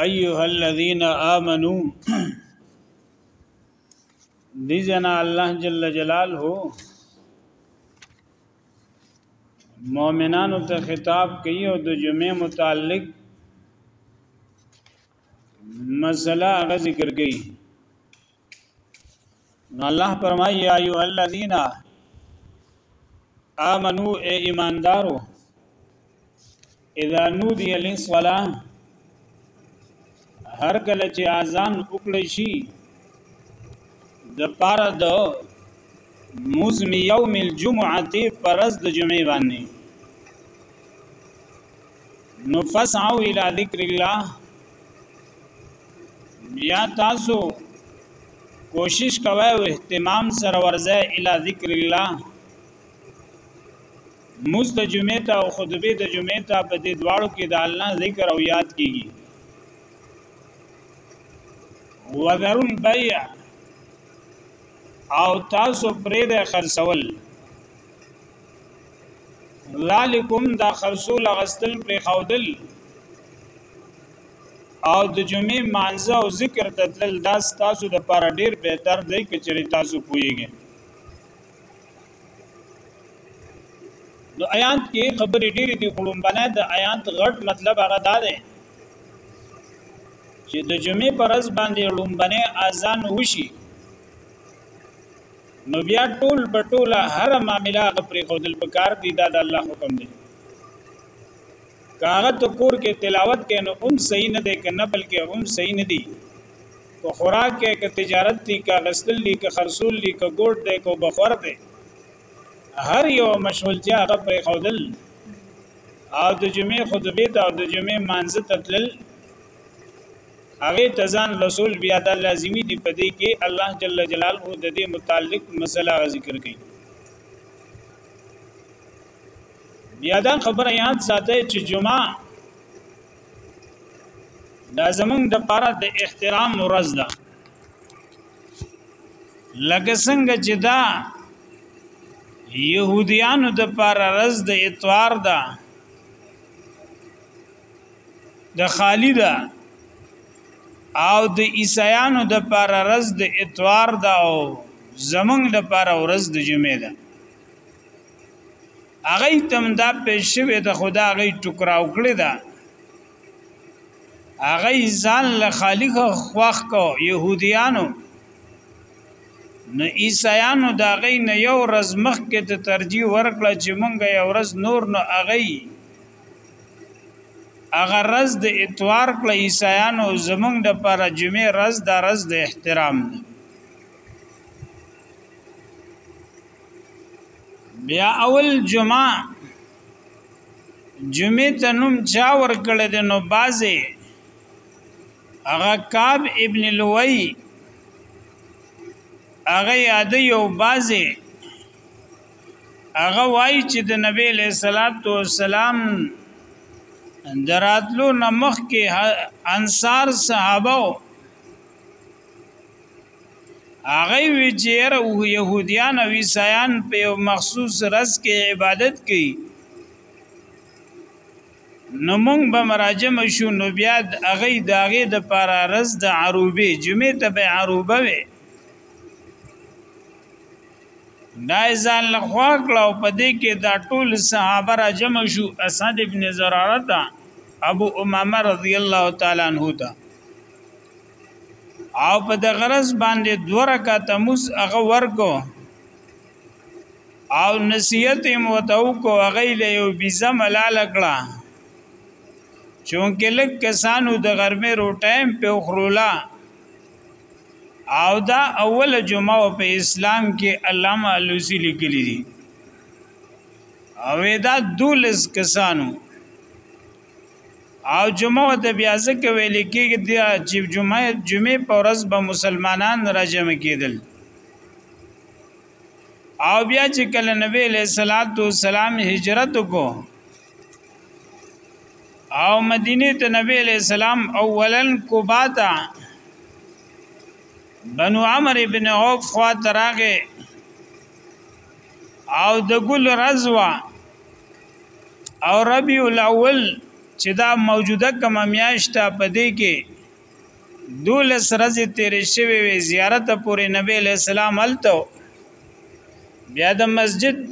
ايها الذين آمنوا دي جنا الله جل جلاله مؤمنانو ته خطاب کوي او د جمعې متعلق مسله هغه ذکر کوي نو الله فرمایي یا ایو الذین آمنو ای ایماندارو اذا نودی للصلاه هر کله چې اذان وکړي شي د پاره د موزم یوم الجمعه پرز د جمعې باندې نو فسعوا الى ذکر الله بیا تاسو کوشش کوئ او اهتمام سره ورځه الى ذکر الله مز د جمعې ته او خطبه د جمعې ته په دې دواړو کې د الله ذکر او یاد کیږي وذر البيع او تاسو پرې د خرڅول ذالکم دا خرصول غستل پر خودل او د جمعې مانزه او ذکر ته تلل دا ستاسو د پاره ډیر بهتر دی که چېرې تاسو پوهیږئ نو آیات کې خبرې ډېرې دي خړم باندې د آیات غټ مطلب هغه دا دی چې د جمعې پر ورځ باندې لومبنه اذان وشي نو بیا ټول په ټوله هر معاملې هغه پرې خودل په کار دی دا د الله حکم دی کاغه ته کور کې تلاوت کې نو هم صحیح نه دی کنه بلکې هم صحیح نه دی کو خوراک کې که تجارت دی که غسل دی که خرصول دی که ګوډ دی کو بخور دی هر یو مشغولتیا هغه پر خودل او د جمعې خطبه ته او د جمعې مانزه تتلل هغه ته ځان رسول بیا دا لازمی دی په دې کې الله جل جلاله د دې متعلق مسله ذکر کړي بیا دا خبره یاد ساتي چې جمعه دا زمونږ د پاره د احترام ورځ ده لکه څنګه چې دا يهوديانو د پاره رز د اتوار ده د خالی ده او د عیسایانو د پر رز د اتوار ده او زمنګ د پر ورځ د جمعې ده هغه تم دا پېښ شوی د خدا غي ټکراو کړی ده هغه ځان له خالق خوخ کو يهوديانو نو عیسایانو دا غي نه یو رزمخ کې ته ترجیح ورکړه چې مونږه یو رز نور نو اغي هغه رز د اتوار کله عیسایانو زمونږ د پر جمعه رز د رز د احترام دی بیا اول جمعه جمعه ته نوم چا ورکړی دی نو بازه هغه کعب ابن لوی هغه یاد یو بازه هغه وایي چې د نبی له صلوات و سلام دراتلو نمخ کې انصار صحابه هغه وی چې يهوديان او عیسایان په مخصوص رز کې عبادت کوي نو مونږ به مراجم شو نو بیا هغه داغه د پارا رز د عروبه جمعه ته به عروبه وي دا ځان له خوا کړه او په دې کې دا ټول صحابه را جمع شو اسد ابن زراره ته ابو امامه رضی الله تعالی عنہ ته او په د غرض باندې دوه رکعات مز هغه ورکو او نصیحت یې موته وکړو هغه له یو بیزه ملاله کړه چونکه لک کسانو د غرمې روټایم په خرولا او دا اول جمعه په اسلام کې علامه علوسی لیکلی دی او دا دولس کسانو او جمعه د بیا ځکه ویل کېږي د چې جمعه جمعه په ورځ به مسلمانان راجم کېدل او بیا چې کله نبی له صلوات و سلام هجرت کو او مدینه ته نبی علیہ السلام اولا کوباتا بنو عمر ابن عوف خوا تراغه او د ګل رضوا او ربیع الاول چې دا موجوده کما میاشت په دې کې دولس ورځې تیرې شوې وې زیارت پورې نبی له سلام الته بیا د مسجد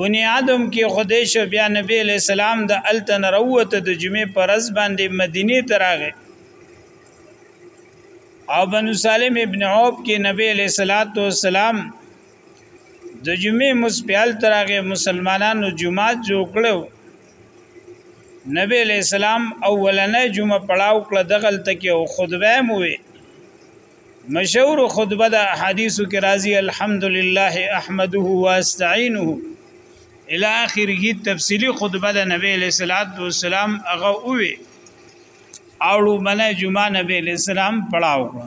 بنیادم کې خدای شو بیا نبی له سلام د الته نروت د جمعې پر ورځ باندې مدینه ته راغی او بنو سالم ابن عوب کې نبی له صلوات و سلام د جمعې مسپیال تراغه مسلمانانو جمعات جوړ کړو نبی علیہ السلام اولنې جمعه پړاو کړه دغل تکي او خطبه مو وي مشهور خطبه د حدیثو کې راځي الحمدلله احمده واستعینه الی اخره تفصیلی خطبه د نبی علیہ الصلوۃ والسلام هغه وي او لومنه جمعه نبی علیہ السلام پړاو کړه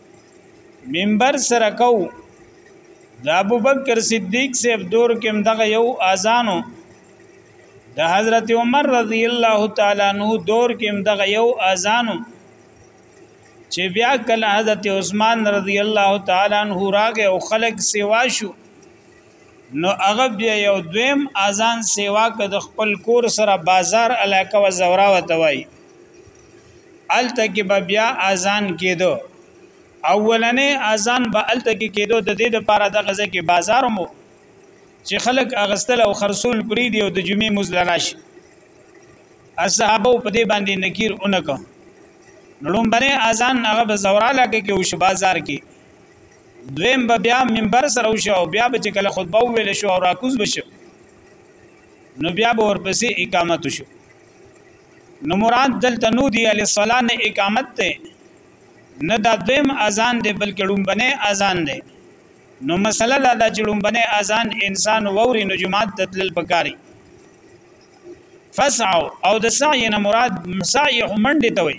منبر سره کو د ابو بکر صدیق سے دور کې دغه یو اذانو د حضرت عمر رضی الله تعالی عنہ دور کې دغه یو اذانو چې بیا کله حضرت عثمان رضی الله تعالی عنہ راغه او خلق سیوا شو نو هغه بیا یو دویم اذان سیوا کړ د خپل کور سره بازار علاقه و زورا وتوي الته کې به بیا اذان کېدو اولنې اذان به الته کې کېدو د دې لپاره د غزه کې بازار مو چې خلک اغستل او خرصول پری دی او د جمعې مزل راشي اصحابو په دې باندې نکیر اونکو نړم باندې اذان هغه به زورا لکه کې وش بازار کې دویم به بیا منبر سره وشو او بیا به چې کله خطبه ویل شو او راکوز بشو نو بیا به ورپسې اقامت شو نو مراد دلته نو دی علی الصلاه نه اقامت ته نه دا دویم اذان دی بلکې ډومبنه اذان دی نو مسله دا ده چې ډومبنه اذان انسان ووري نو جماعت ته تلل پکاري فسعو او د سعی نه مراد سعی منډه ته وي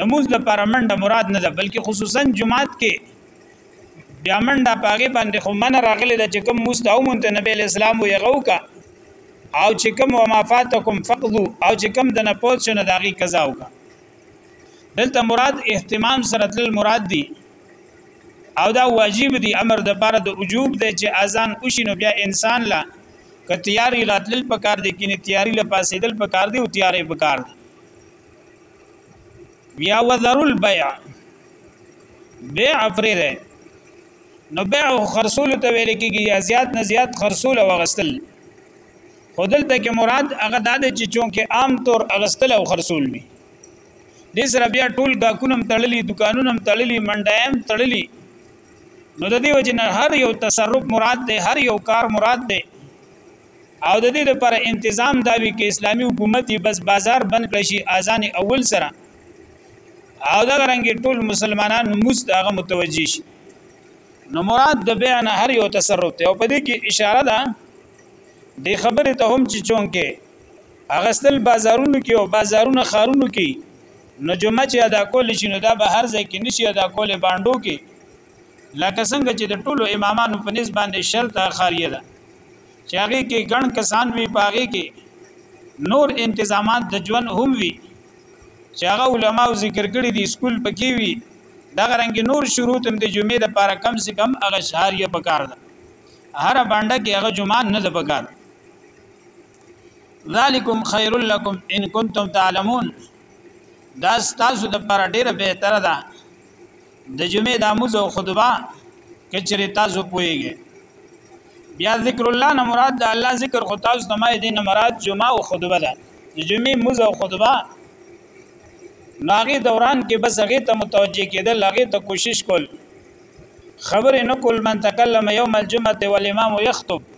نموز د پر منډه مراد نه ده بلکې خصوصا جماعت کې بیا منډه پاګې باندې خو من راغلی د چې کوم مستو مونته نبی اسلام وی غوکا او چې کوم وما فاتکم فقدو او چې کوم د نه پوت شنه داغي قضا وکا دلته مراد اهتمام سره تل مراد دی او دا واجب دی امر د پاره د وجوب دی چې اذان وشینو بیا انسان لا که تیاری راتلل پکار دی کینه تیاری لپاسېدل پکار دی او تیاری پکار دی بیا وذرو البيع بيع فريره نو بيع خرصول ته ویل کېږي یا زیات نه زیات خرصول او غسل خودل ته کې مراد هغه د دې چې چونکه عام طور غسل او خرصول وي دې سره بیا ټول غاکونم تړلي دکانونم تړلي منډایم تړلي نو د دې وجه نه هر یو تصرف مراد دی هر یو کار مراد دی او د دې لپاره تنظیم دا وی کې اسلامي حکومت بس بازار بند کړی شي اذان اول سره او دا رنګ ټول مسلمانان مستغه متوجي شي نو مراد د بیان هر یو تصرف ته او په دې کې اشاره ده د خبره ته هم چې چون کې اغستل بازارونو کې او بازارونو خارونو کې نو جمعه چې ادا کول شي نو دا به هر ځای کې نشي ادا کول باندو کې لکه څنګه چې د ټولو امامانو په نسبت باندې شرط اخاریه ده چې هغه کې ګڼ کسان وي پاغه کې نور انتظامات د ژوند هم وي چې هغه علما ذکر کړی دي سکول پکې وي دا رنګ نور شروط هم د جمعې د پاره کم سے کم هغه شهاریه پکار ده هر باندې کې هغه جمعه نه ده پکار ذالکم خیر لکم ان کنتم تعلمون دا تاسو د پر ډیره بهتره ده د جمعې د اموز او خطبه کچره تاسو پويږئ بیا ذکر الله نه مراد د الله ذکر خو تاسو ته ما دې نه مراد جمعه او خطبه ده د جمعې موز او خطبه ناغي دوران کې بس هغه ته متوجه کېدل هغه ته کوشش کول خبر نه کول من تکلم یوم الجمعه والامام یخطب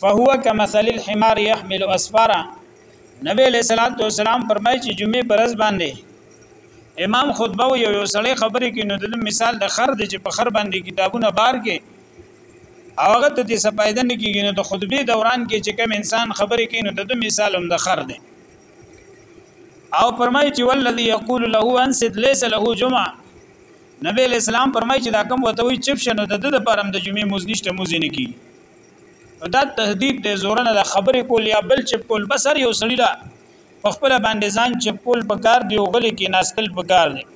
فهو کمثل الحمار يحمل اسفارا نبی علیہ الصلوۃ والسلام فرمایي چې جمعې پر ورځ باندې امام خطبه او یو سړی خبرې کوي نو د مثال د خر د چې په خر باندې کتابونه بار کې او هغه ته دې سپایده نه کیږي نو د خطبه دوران کې چې کوم انسان خبرې کوي نو د مثال هم د خر دی او فرمایي چې والذي يقول له انسد ليس له جمعه نبی اسلام فرمایي چې دا کوم وته وي چپ شنو د د پرم د جمعې مزنشته مزنه کیږي دا تهدید دی زورنه د خبرې کول یا بل چپ کول بس هر یو سړی لا په خپل باندې ځان چپ کول په کار دی او غلي کې ناستل په کار دی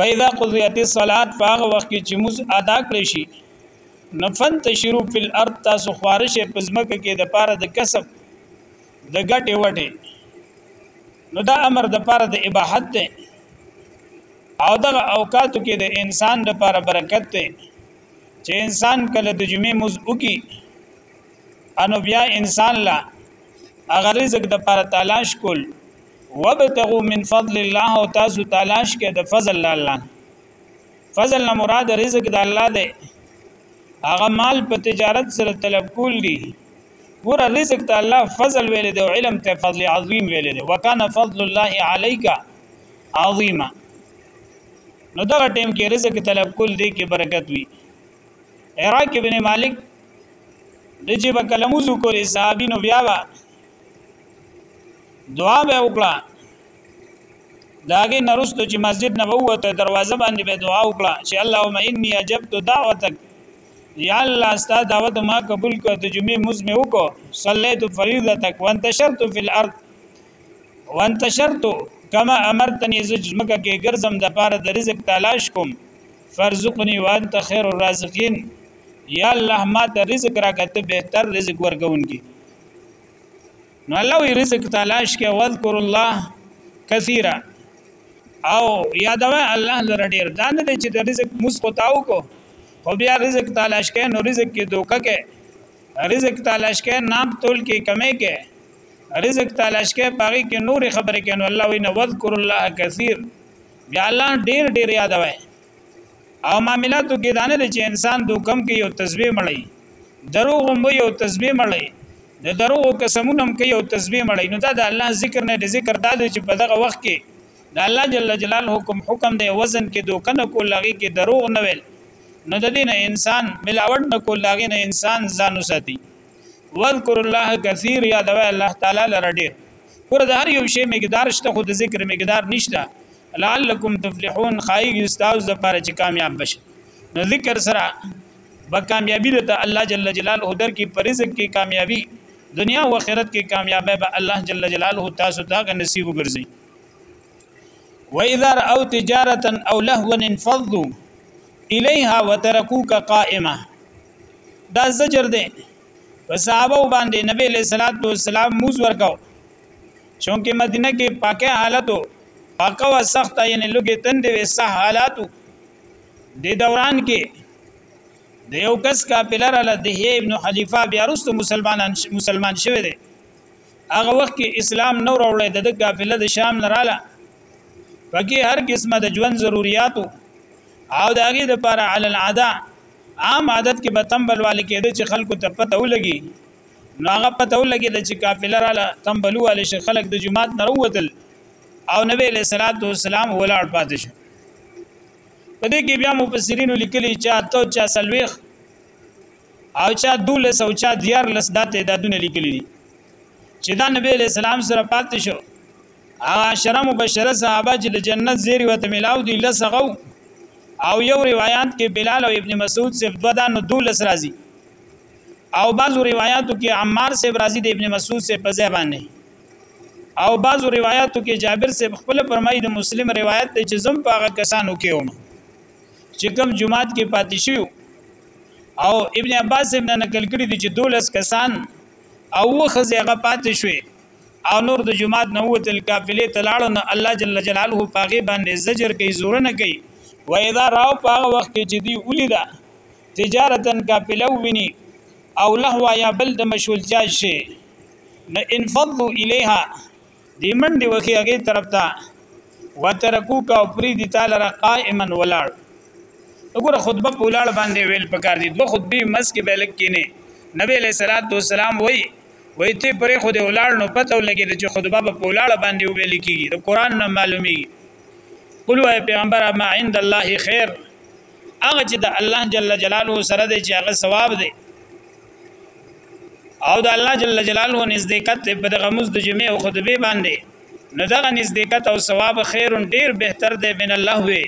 فاذا قضیت الصلاه فاغه وخت کې چې موز ادا کړی شي نفن تشرو فی الارض تاسو خوارش په ځمکه کې د پاره د کسب د ګټه وټه نو دا امر د پاره د اباحت دی او دغه اوقاتو کې د انسان د پاره برکت دی چې انسان کله د جمعې مز وکي انو بیا انسان لا هغه رزق د پر تلاش کول وبتغوا من فضل الله او تاسو تلاش کې د فضل الله فضل نه مراد رزق د الله دی هغه مال په تجارت سره طلب کول دي ور رزق ته الله فضل ویل دی علم ته فضل عظیم ویل دی وکانه فضل الله علیک عظیما نو دغه ټیم کې رزق طلب کول دی کې برکت وي عراق ابن مالک د چې په کلموز کول صحابي نو بیا وا دعا به وکړه داګه نرستو چې مسجد نه ووته دروازه باندې به دعا وکړه چې اللهم انی اجبت دعوتک یا الله استا دعوت ما قبول کړ د جمعې مزمه وکړه صلیت فریضتک وانتشرت فی الارض وانتشرت کما امرتنی زجمکه کې ګرځم د پاره د رزق تلاش کوم فرزقنی وانت خیر الرازقین یا الله ما ته رزق راکته بهتر رزق ورکونکي نو الله وی رزق تلاش کې واذکر الله کثیرا او یادوه الله لره ډیر دا نه چې د رزق مسکو تاو کو خو بیا رزق تلاش کې نو رزق کې دوکه کې رزق تلاش کې نام تول کې کمې کې رزق تلاش کې پاغي کې نور خبرې کې نو الله وینا وذکر الله کثیر بیا الله ډیر ډیر یادوي او معاملاتو کې دانه دي چې انسان دوکم کې یو تسبیح مړی دروغ هم یو تسبیح مړی د دروغ قسمونه هم کې یو تسبیح مړی نو دا د الله ذکر نه د ذکر دا چې په دغه وخت کې د الله جل جلاله کوم حکم دی وزن کې دوکه نه کول هغه کې دروغ نه ویل نو د دین انسان ملاوت نه کول هغه نه انسان ځان وساتي واذکر الله کثیر یا دوی الله تعالی لره ډیر ګور د هر یو شی مقدار شته خو د ذکر مقدار نشته لعلکم تفلحون خایګ استاوز د پاره چې کامیاب بشي نو ذکر سره به کامیابی د الله جل جلاله در کې پر رزق کې کامیابی دنیا او آخرت کې کامیابی به الله جل جلاله تاسو ته نصیب وګرځي و اذا راو تجارتا او لهوا انفضوا الیها وترکوک قائمه دا زجر دی په صحابه باندې نبی له صلوات و سلام موز ورکاو چونکه مدینه کې پاکه حالتو پاکه و سخت یعنی لګې تند وې صح حالاتو د دوران کې د یو کس کا پلر له دهیه ابن حلیفه بیا رست مسلمانان مسلمان شوه دی هغه وخت کې اسلام نو راوړی د قافله د شام نه رااله پکې هر قسمه د ژوند ضرورتو او د هغه د پر عل العاده عام عادت کې به تنبل والي کېده چې خلکو ته پته ولګي نو هغه پته ولګي چې قافله رااله تنبلو والي شي خلک د جمعات نه وروتل او نبی له صلوات و سلام ولاړ پاتې شو په دې کې بیا مفسرین لیکلي چې اته چا سلويخ او چا دولس او چا دیار لس دا تعدادونه لیکلی دي چې دا نبی علیہ السلام سره پاتې شو هغه عشره مبشره صحابه چې د جنت زیری وته ملاو دي لسغو او یو روایت کې بلال او ابن مسعود صرف دو دا نو دولس راځي او بعضو روایتو کې عمار صاحب راځي د ابن مسعود صاحب په ځای باندې او بعضو روایتو کې جابر صاحب خپل فرمایي د مسلم روایت ته چې زم په هغه کسانو کې وم چې کوم جماعت کې پاتې شوی او ابن عباس ابن نقل کړی دی چې دولس کسان او وخزه هغه پاتې شوی او نور د جماعت نه وتل قافلې تلاړو نه الله جل جلاله پاغي باندې زجر کوي زور نه کوي و اذا راو پاغه وخت کې چې دی ولیدا تجارتن قافله ویني او لهوا یا بل د مشغولتیا شي نه انفضوا الیها دی منډې وهي هغې طرف ته وترکوک او پری دی تعالی را قائمن ولاړ وګوره خطبه په ولاړ باندې ویل پکار دي دوه خطبه مس کې بلک کې نه نبی علیہ الصلوۃ والسلام وای وای ته پرې خو دې ولاړ نو پته ولګي چې خطبه په ولاړ باندې ویل کېږي د قران نه معلومي قل وای پیغمبر ما عند الله خیر هغه چې د الله جل جلاله سره دی چې هغه ثواب دی او د الله جل جلاله نزدېکت په دغه مز د جمعې او خطبه باندې نو دغه نزدېکت او ثواب خیر ډیر بهتر دی من الله وی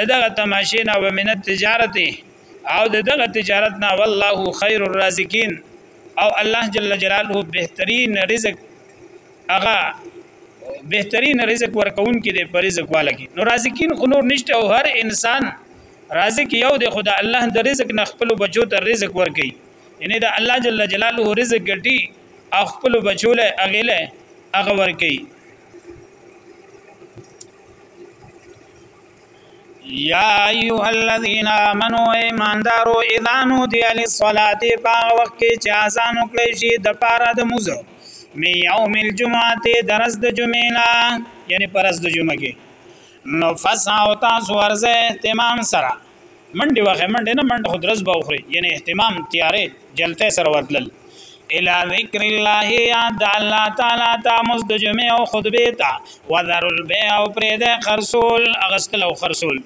دغه تماشې نه ومن التجارت او دغه تجارت نه والله خیر الرازقین او الله جل جلاله بهترین رزق هغه بهترین رزق ورکون کې دی پر رزق والا کې نو رازقین خو نور نشته او هر انسان رازق یو دی خو د الله د رزق نه خپل بچو ته رزق ورکي یعنی د الله جل جلاله رزق ګټي او خپل بچو له اغله اغه ورکي یا ایها الذین آمنو ایماندارو اذا نودی للصلاة په وخت کې چې اذان وکړي شي د پاره د مزه می یوم الجمعه درز د جمعې نه یعنی پرز د جمعې کې نو فسا او تاسو ورځه اهتمام سره منډه وخه منډه نه منډه خود رز بوخري یعنی اهتمام تیارې جلته سره ورتلل الى ذکر الله یاد الله تعالی تا مزد جمعه او خطبه تا وذر البيع او پرې ده خرصول اغستل او خرصول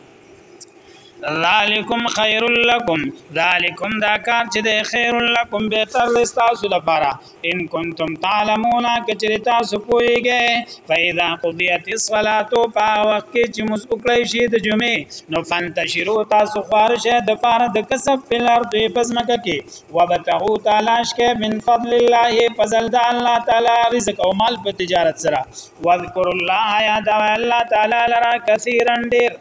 ذالکم خیر لکم ذالکم دا کار چې د خیر لکم به تر تاسو لپاره ان کنتم تعلمون کچری تاسو پوهیږئ فاذا قضیت الصلاه په وخت کې چې موږ وکړی شي د جمعې نو فنتشروا تاسو خارشه د پاره د کسب په لار دوی پزمکه کې وبتغوا تلاش کې من فضل الله فضل د الله تعالی رزق او مال په تجارت سره واذکر الله یاد الله تعالی لرا کثیرا ډیر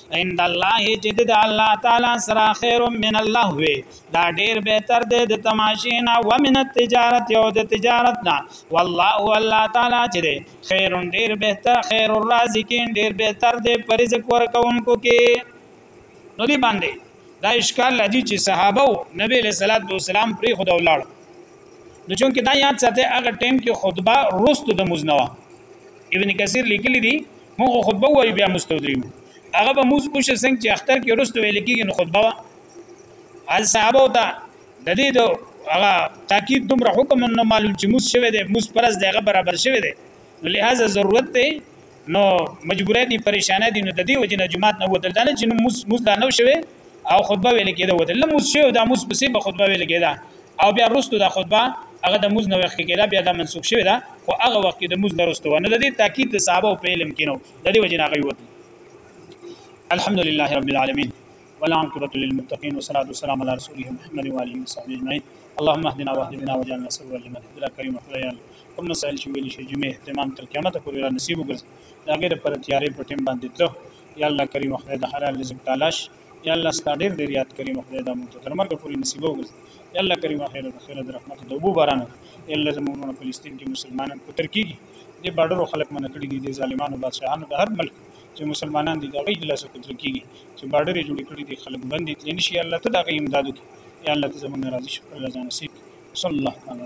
عند الله چې د الله تعالی سره خیر من الله وي دا ډیر بهتر دی د تماشې نه و من التجارت او د تجارت نه والله الله تعالی چې دی خیر ډیر بهتر خیر الرازقین ډیر بهتر دی پر رزق ورکوونکو کې نو دی باندې دا اشکال لدی چې صحابه او نبی له صلوات و سلام پری خدا ولاړ نو چون کې دا یاد ساته هغه ټیم کې خطبه رست د مزنوا ابن کثیر لیکلی دی مونږ خو خطبه وایو بیا موږ ته ودرېږو هغه به موږ وشو څنګه چې اختر کې وروسته ویل کېږي نو خطبه وه هل صحابه ته د دې د هغه تاکید دومره حکم نه معلوم چې موږ شوی دی موږ پرز دی هغه برابر شوی دی نو لهدا ضرورت دی نو مجبورې دي پریشانې دي نو د دې وجه نه جمعات نه وتل دا نه چې موږ موږ دا نه شوی او خطبه ویل کېده وته لموز شو دا موز پسې به خطبه ویل کېده او بیا رستو دا خطبه هغه د موز نو وخت کېده بیا دا منسوخ شوی دا خو هغه وخت د موز نرستو نه د دې تاکید د صحابه په علم کې نو د دې وجه نه غي وته الحمدلله رب العالمین والعاقبة للمتقين والصلاة والسلام على رسوله محمد وآله وصحبه أجمعين اللهم اهدنا واهد بنا وجعلنا سببا لمن اهتدى الكريم خدای الله کوم مسائل چې ویل شي جمعې اهتمام تر قیامت پورې را نصیب وګرځي دا غیر پر تیارې په ټیم باندې تلو یا الله کریم خدای د هر رزق تالاش یا الله ستا ډیر ډیر یاد کریم خدای د موږ تر مرګ پورې نصیب وګرځي یا الله کریم خیر د خیر د رحمت د وبو باران یا الله زموږ فلسطین کې مسلمانان قطر کیږي د بارډرو خلک منع کړی دي د ظالمانو بادشاهانو د هر ملک چې مسلمانان دي دا غي د لاسه قطر کیږي چې بارډر جوړ کړی دي خلک باندې تل نشي الله ته دا غي امداد وکړي یا الله ته زموږ راضي شي الله جان نصیب صلی الله تعالی